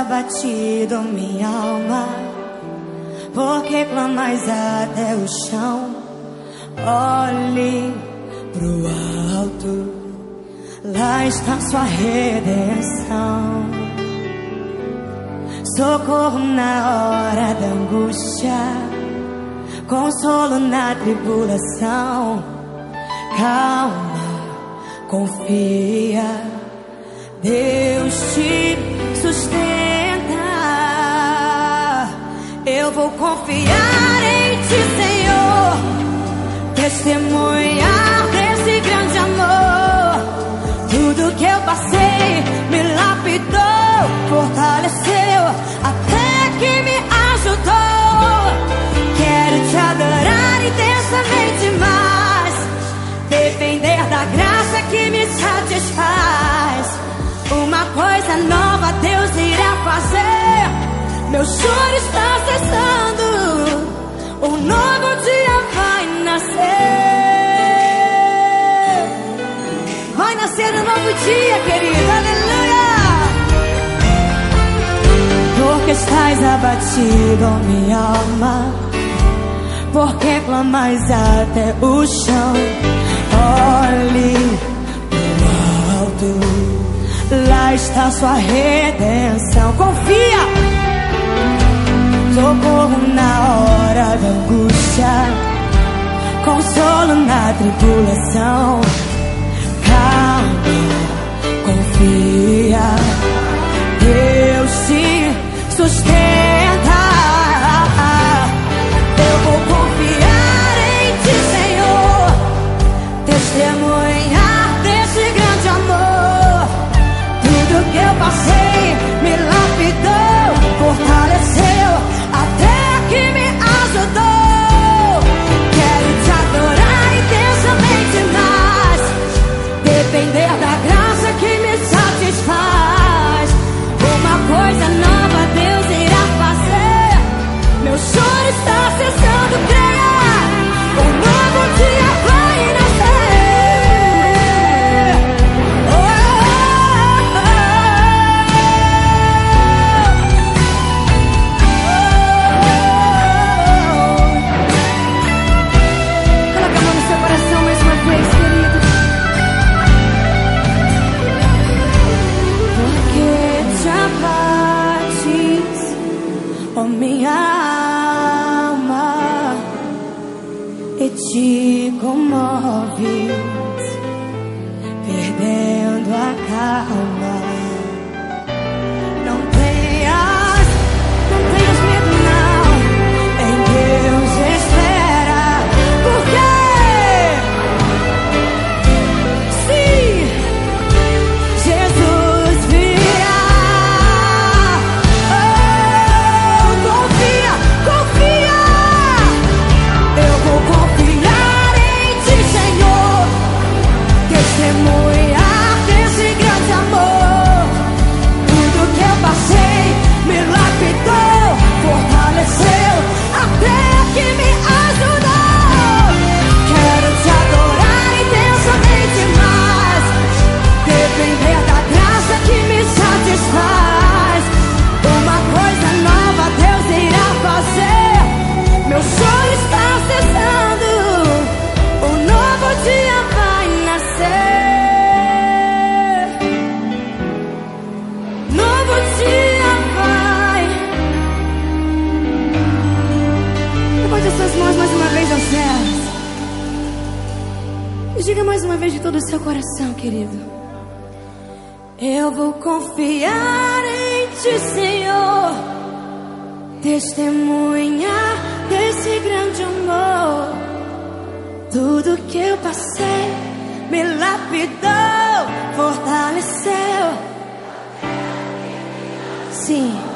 abatido minha alma? Porque clamais até o chão? Olhe pro alto, lá está sua redenção. Socorro na hora da angústia, consolo na tribulação. Calma, confia, Deus Eu vou confiar em ti, Senhor, testemunhar desse grande amor. Tudo que eu passei me lapidou, fortaleceu, até que me ajudou. Quero te adorar intensamente mais, depender da graça que me satisfaz. Uma coisa nova Deus irá fazer. Meu choro está cessando. Vai nascer um novo dia, querido. Aleluia. Porque estás abatido, minha alma. Porque clamais até o chão. Olhe pro alto. Lá está sua redenção. Confia socorro na hora da angústia, consolo na tribulação. Testemunhar desse grande amor. Tudo que eu passei te comoves, perdendo a calma. Diga mais uma vez de todo o seu coração, querido. Eu vou confiar em Ti, Senhor. Testemunhar desse grande amor. Tudo que eu passei me lapidou, fortaleceu. Sim.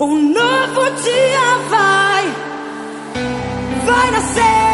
Um novo dia vai, vai nascer.